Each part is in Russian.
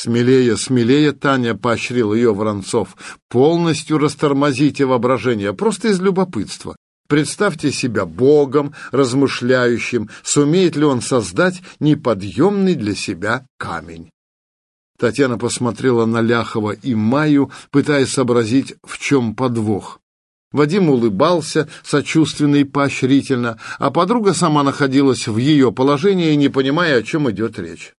«Смелее, смелее, Таня!» — поощрил ее Воронцов. «Полностью растормозите воображение, просто из любопытства. Представьте себя Богом, размышляющим, сумеет ли он создать неподъемный для себя камень. Татьяна посмотрела на Ляхова и Майю, пытаясь сообразить, в чем подвох. Вадим улыбался сочувственно и поощрительно, а подруга сама находилась в ее положении, не понимая, о чем идет речь.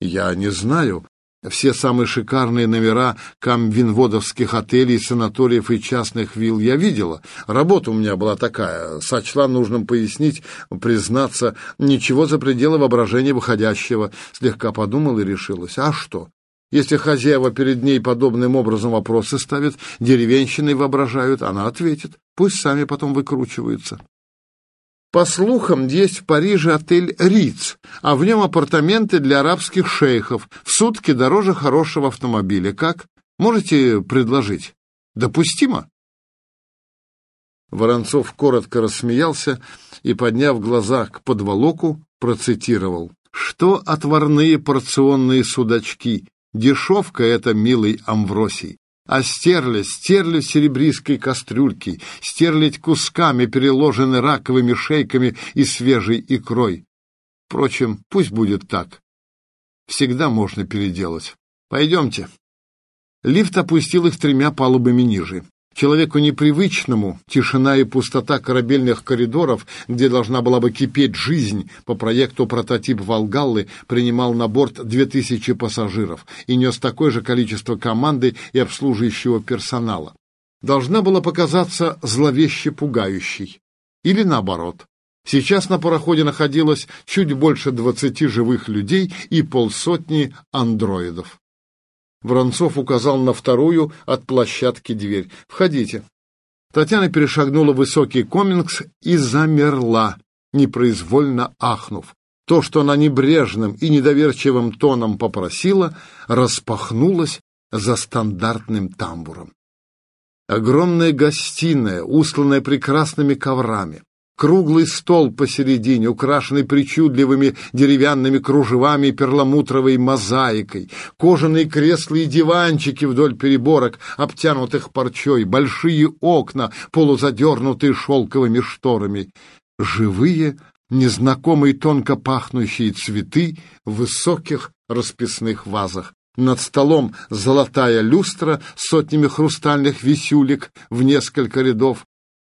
«Я не знаю», все самые шикарные номера камвинводовских отелей, санаториев и частных вилл я видела. Работа у меня была такая. Сочла нужным пояснить, признаться, ничего за пределы воображения выходящего. Слегка подумала и решилась. А что? Если хозяева перед ней подобным образом вопросы ставят, деревенщиной воображают, она ответит. Пусть сами потом выкручиваются. По слухам, есть в Париже отель «Риц», а в нем апартаменты для арабских шейхов, в сутки дороже хорошего автомобиля. Как? Можете предложить? Допустимо? Воронцов коротко рассмеялся и, подняв глаза к подволоку, процитировал. «Что отварные порционные судачки? Дешевка это, милый Амвросий а стерлядь, стерлядь серебристой кастрюльки, стерлядь кусками, переложены раковыми шейками и свежей икрой. Впрочем, пусть будет так. Всегда можно переделать. Пойдемте. Лифт опустил их тремя палубами ниже. Человеку непривычному тишина и пустота корабельных коридоров, где должна была бы кипеть жизнь, по проекту прототип «Волгаллы» принимал на борт 2000 пассажиров и нес такое же количество команды и обслуживающего персонала. Должна была показаться зловеще пугающей. Или наоборот. Сейчас на пароходе находилось чуть больше 20 живых людей и полсотни андроидов. Воронцов указал на вторую от площадки дверь. «Входите». Татьяна перешагнула высокий комингс и замерла, непроизвольно ахнув. То, что она небрежным и недоверчивым тоном попросила, распахнулось за стандартным тамбуром. Огромная гостиная, устланная прекрасными коврами, Круглый стол посередине, украшенный причудливыми деревянными кружевами и перламутровой мозаикой, кожаные кресла и диванчики вдоль переборок, обтянутых парчой, большие окна, полузадернутые шелковыми шторами, живые, незнакомые тонко пахнущие цветы в высоких расписных вазах. Над столом золотая люстра с сотнями хрустальных висюлек в несколько рядов,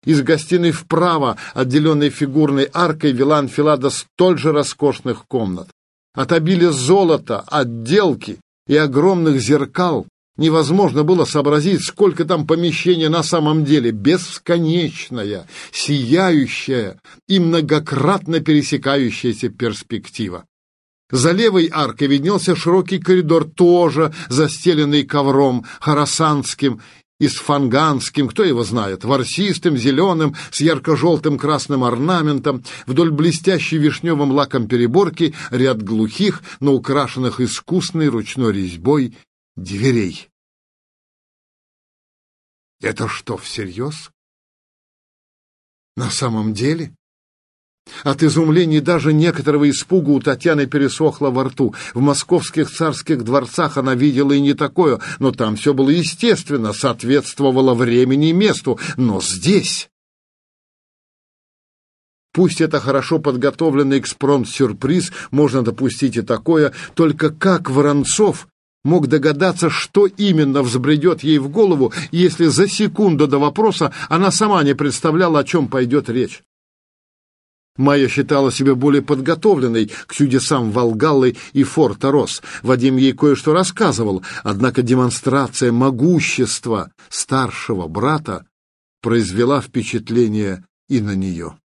из гостиной вправо, отделенной фигурной аркой, вела анфилада столь же роскошных комнат. От обилия золота, отделки и огромных зеркал невозможно было сообразить, сколько там помещения на самом деле. Бесконечная, сияющая и многократно пересекающаяся перспектива. За левой аркой виднелся широкий коридор, тоже застеленный ковром харасанским и с фанганским, кто его знает, ворсистым, зеленым, с ярко-желтым красным орнаментом, вдоль блестящей вишневым лаком переборки ряд глухих, но украшенных искусной ручной резьбой дверей. Это что, всерьез? На самом деле? От изумления даже некоторого испуга у Татьяны пересохло во рту. В московских царских дворцах она видела и не такое, но там все было естественно, соответствовало времени и месту. Но здесь... Пусть это хорошо подготовленный экспромт-сюрприз, можно допустить и такое, только как Воронцов мог догадаться, что именно взбредет ей в голову, если за секунду до вопроса она сама не представляла, о чем пойдет речь. Майя считала себя более подготовленной к чудесам Волгаллы и Форта Рос. Вадим ей кое-что рассказывал, однако демонстрация могущества старшего брата произвела впечатление и на нее.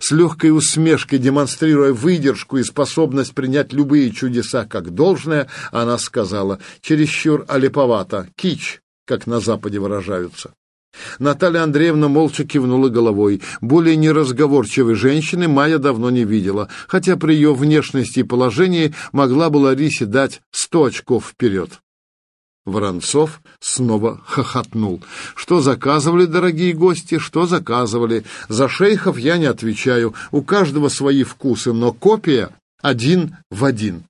С легкой усмешкой, демонстрируя выдержку и способность принять любые чудеса как должное, она сказала, чересчур олиповато, кич, как на Западе выражаются. Наталья Андреевна молча кивнула головой. Более неразговорчивой женщины Майя давно не видела, хотя при ее внешности и положении могла бы Ларисе дать сто очков вперед. Воронцов снова хохотнул. «Что заказывали, дорогие гости, что заказывали? За шейхов я не отвечаю, у каждого свои вкусы, но копия один в один».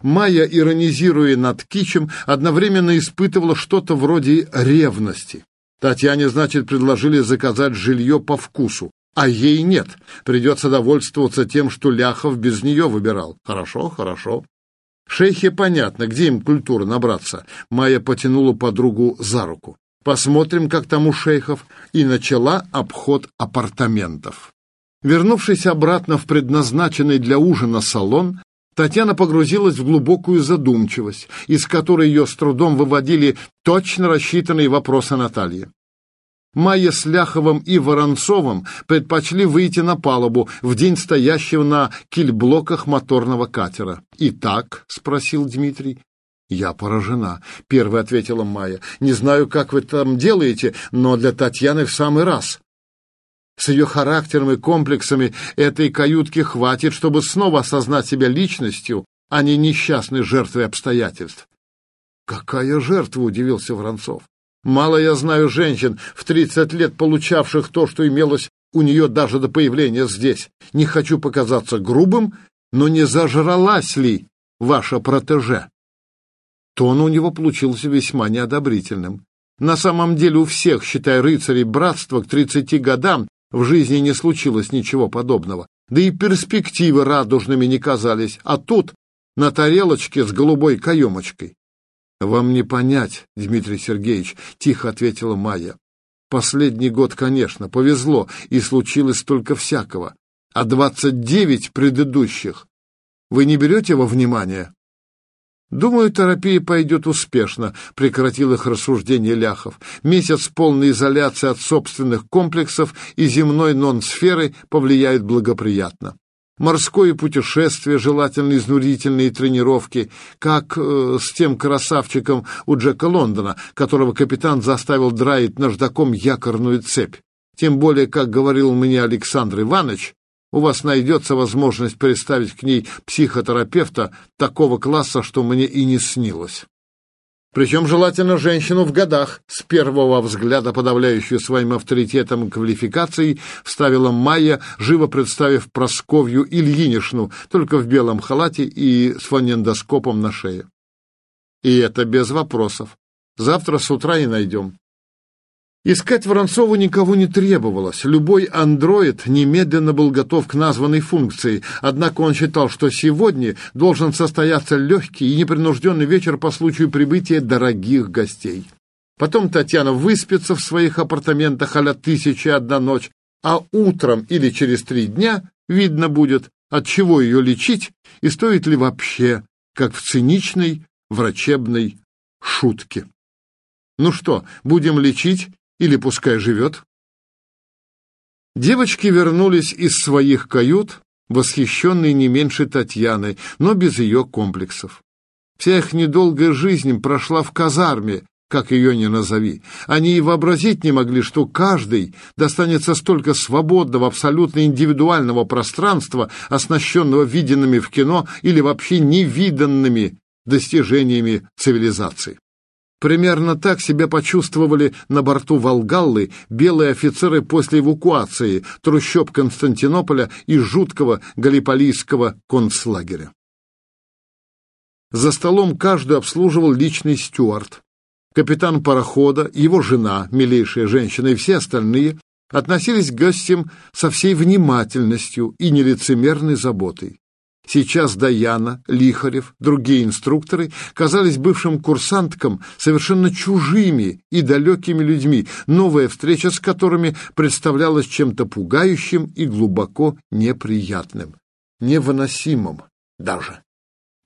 Майя, иронизируя над кичем, одновременно испытывала что-то вроде ревности. Татьяне, значит, предложили заказать жилье по вкусу, а ей нет. Придется довольствоваться тем, что Ляхов без нее выбирал. Хорошо, хорошо. Шейхе понятно, где им культуры набраться. Майя потянула подругу за руку. Посмотрим, как там у шейхов, и начала обход апартаментов. Вернувшись обратно в предназначенный для ужина салон, Татьяна погрузилась в глубокую задумчивость, из которой ее с трудом выводили точно рассчитанные вопросы Натальи. Майя с Ляховым и Воронцовым предпочли выйти на палубу в день стоящего на кильблоках моторного катера. «Итак?» — спросил Дмитрий. «Я поражена», — первая ответила Майя. «Не знаю, как вы там делаете, но для Татьяны в самый раз. С ее характером и комплексами этой каютки хватит, чтобы снова осознать себя личностью, а не несчастной жертвой обстоятельств. «Какая жертва?» — удивился Воронцов. «Мало я знаю женщин, в тридцать лет получавших то, что имелось у нее даже до появления здесь. Не хочу показаться грубым, но не зажралась ли ваша протеже?» Тон у него получился весьма неодобрительным. На самом деле у всех, считай рыцарей братства, к тридцати годам в жизни не случилось ничего подобного, да и перспективы радужными не казались, а тут на тарелочке с голубой каемочкой. «Вам не понять, Дмитрий Сергеевич», — тихо ответила Майя. «Последний год, конечно, повезло, и случилось столько всякого. А двадцать девять предыдущих вы не берете во внимание?» «Думаю, терапия пойдет успешно», — прекратил их рассуждение Ляхов. «Месяц полной изоляции от собственных комплексов и земной нон-сферы повлияет благоприятно. Морское путешествие, желательно изнурительные тренировки, как э, с тем красавчиком у Джека Лондона, которого капитан заставил драить наждаком якорную цепь. Тем более, как говорил мне Александр Иванович, у вас найдется возможность представить к ней психотерапевта такого класса, что мне и не снилось. Причем желательно женщину в годах, с первого взгляда подавляющую своим авторитетом квалификацией, вставила Майя, живо представив Просковью Ильинишну, только в белом халате и с фонендоскопом на шее. И это без вопросов. Завтра с утра и найдем. Искать Воронцову никого не требовалось. Любой андроид немедленно был готов к названной функции, однако он считал, что сегодня должен состояться легкий и непринужденный вечер по случаю прибытия дорогих гостей. Потом Татьяна выспится в своих апартаментах а-ля «Тысяча одна ночь», а утром или через три дня видно будет, от чего ее лечить и стоит ли вообще, как в циничной врачебной шутке. Ну что, будем лечить или пускай живет. Девочки вернулись из своих кают, восхищенные не меньше Татьяны, но без ее комплексов. Вся их недолгая жизнь прошла в казарме, как ее ни назови. Они и вообразить не могли, что каждый достанется столько свободного, абсолютно индивидуального пространства, оснащенного виденными в кино или вообще невиданными достижениями цивилизации. Примерно так себя почувствовали на борту Волгаллы белые офицеры после эвакуации трущоб Константинополя и жуткого галиполийского концлагеря. За столом каждый обслуживал личный стюард. Капитан парохода, его жена, милейшая женщина и все остальные относились к гостям со всей внимательностью и нелицемерной заботой. Сейчас Даяна, Лихарев, другие инструкторы казались бывшим курсанткам совершенно чужими и далекими людьми, новая встреча с которыми представлялась чем-то пугающим и глубоко неприятным, невыносимым даже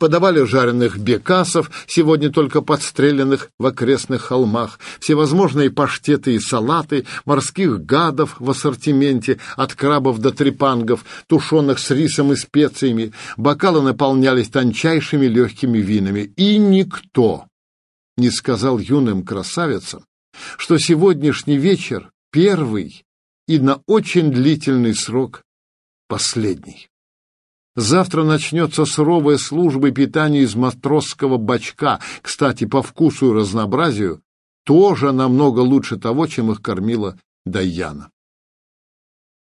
подавали жареных бекасов, сегодня только подстреленных в окрестных холмах, всевозможные паштеты и салаты, морских гадов в ассортименте, от крабов до трепангов, тушеных с рисом и специями, бокалы наполнялись тончайшими легкими винами. И никто не сказал юным красавицам, что сегодняшний вечер первый и на очень длительный срок последний. Завтра начнется суровая служба питания из матросского бачка. Кстати, по вкусу и разнообразию тоже намного лучше того, чем их кормила Даяна.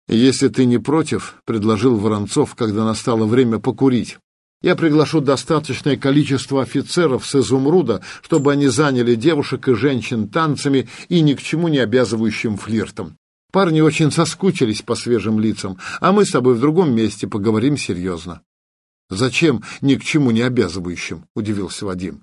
«Если ты не против», — предложил Воронцов, когда настало время покурить, Я приглашу достаточное количество офицеров с изумруда, чтобы они заняли девушек и женщин танцами и ни к чему не обязывающим флиртом. Парни очень соскучились по свежим лицам, а мы с тобой в другом месте поговорим серьезно. Зачем ни к чему не обязывающим? Удивился Вадим.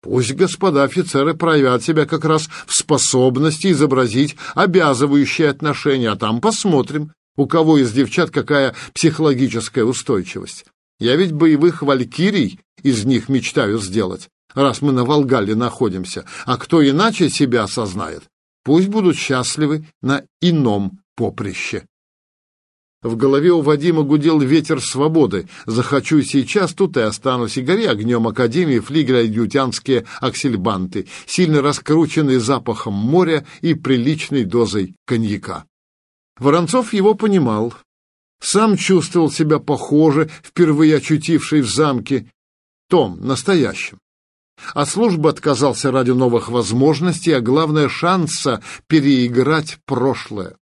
Пусть господа офицеры проявят себя как раз в способности изобразить обязывающие отношения, а там посмотрим, у кого из девчат какая психологическая устойчивость. Я ведь боевых валькирий из них мечтаю сделать, раз мы на Волгале находимся. А кто иначе себя осознает, пусть будут счастливы на ином поприще. В голове у Вадима гудел ветер свободы. Захочу сейчас, тут и останусь, и гори огнем Академии флигеля-адъютянские аксельбанты, сильно раскрученные запахом моря и приличной дозой коньяка. Воронцов его понимал. Сам чувствовал себя похоже, впервые очутивший в замке, том, настоящем. От службы отказался ради новых возможностей, а главное шанса переиграть прошлое.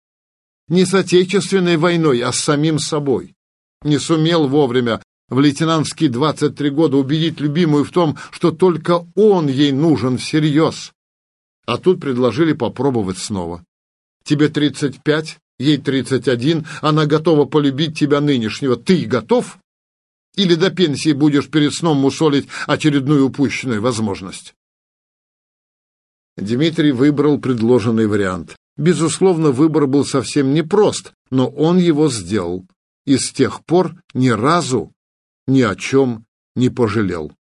Не с Отечественной войной, а с самим собой. Не сумел вовремя в лейтенантские 23 года убедить любимую в том, что только он ей нужен всерьез. А тут предложили попробовать снова. Тебе 35, ей 31, она готова полюбить тебя нынешнего. Ты готов? Или до пенсии будешь перед сном мусолить очередную упущенную возможность? Дмитрий выбрал предложенный вариант. Безусловно, выбор был совсем непрост, но он его сделал и с тех пор ни разу ни о чем не пожалел.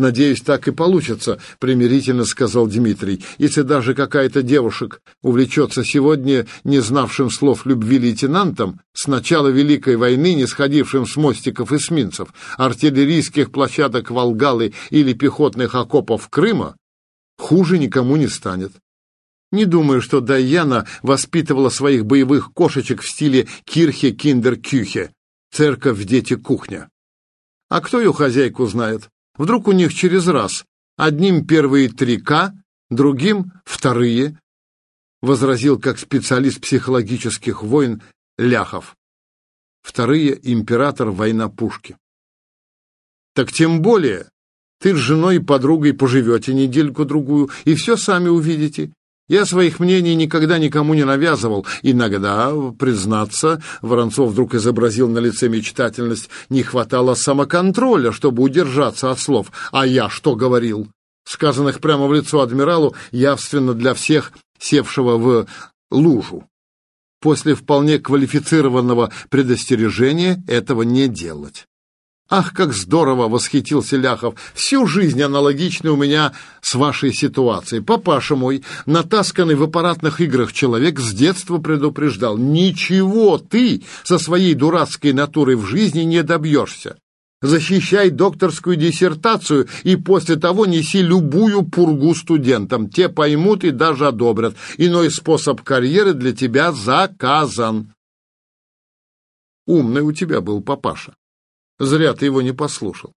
«Надеюсь, так и получится», — примирительно сказал Дмитрий. «Если даже какая-то девушек увлечется сегодня не знавшим слов любви лейтенантом, с начала Великой войны не сходившим с мостиков эсминцев, артиллерийских площадок Волгалы или пехотных окопов Крыма, хуже никому не станет. Не думаю, что Дайяна воспитывала своих боевых кошечек в стиле кирхе киндер кюхе, церковь дети кухня. А кто ее хозяйку знает? Вдруг у них через раз. Одним первые три К, другим вторые, возразил как специалист психологических войн Ляхов. Вторые император война пушки. Так тем более, ты с женой и подругой поживете недельку-другую, и все сами увидите. Я своих мнений никогда никому не навязывал. Иногда, признаться, Воронцов вдруг изобразил на лице мечтательность, не хватало самоконтроля, чтобы удержаться от слов. А я что говорил? Сказанных прямо в лицо адмиралу, явственно для всех, севшего в лужу. После вполне квалифицированного предостережения этого не делать. «Ах, как здорово!» — восхитился Ляхов. «Всю жизнь аналогична у меня с вашей ситуацией. Папаша мой, натасканный в аппаратных играх человек, с детства предупреждал. Ничего ты со своей дурацкой натурой в жизни не добьешься. Защищай докторскую диссертацию и после того неси любую пургу студентам. Те поймут и даже одобрят. Иной способ карьеры для тебя заказан». Умный у тебя был папаша. Зря ты его не послушал.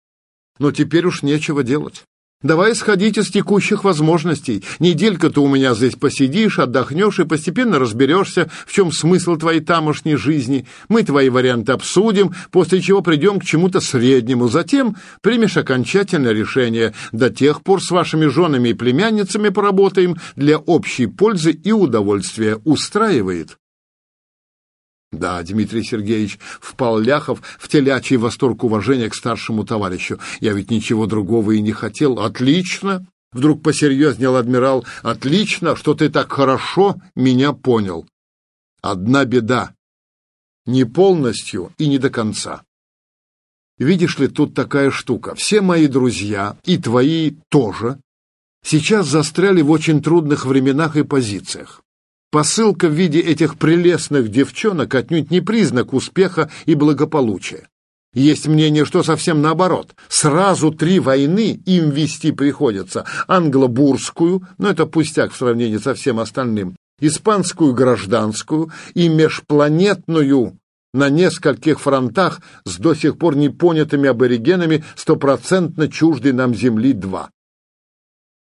Но теперь уж нечего делать. Давай сходить из текущих возможностей. Неделька ты у меня здесь посидишь, отдохнешь и постепенно разберешься, в чем смысл твоей тамошней жизни. Мы твои варианты обсудим, после чего придем к чему-то среднему. Затем примешь окончательное решение. До тех пор с вашими женами и племянницами поработаем для общей пользы и удовольствия. Устраивает? Да, Дмитрий Сергеевич, впал Ляхов в телячий восторг уважения к старшему товарищу. Я ведь ничего другого и не хотел. Отлично! Вдруг посерьезнел адмирал. Отлично, что ты так хорошо меня понял. Одна беда. Не полностью и не до конца. Видишь ли, тут такая штука. Все мои друзья, и твои тоже, сейчас застряли в очень трудных временах и позициях. Посылка в виде этих прелестных девчонок отнюдь не признак успеха и благополучия. Есть мнение, что совсем наоборот. Сразу три войны им вести приходится. Англо-бурскую, но это пустяк в сравнении со всем остальным, испанскую гражданскую и межпланетную на нескольких фронтах с до сих пор непонятыми аборигенами стопроцентно чуждой нам Земли-2.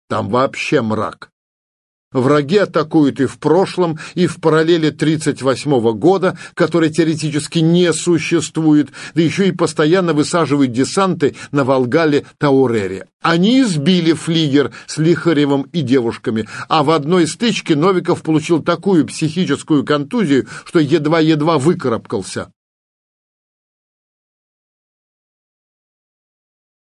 Там вообще мрак. Враги атакуют и в прошлом, и в параллели 38 года, который теоретически не существует, да еще и постоянно высаживают десанты на Волгале-Таурере. Они избили флигер с Лихаревым и девушками, а в одной стычке Новиков получил такую психическую контузию, что едва-едва выкарабкался.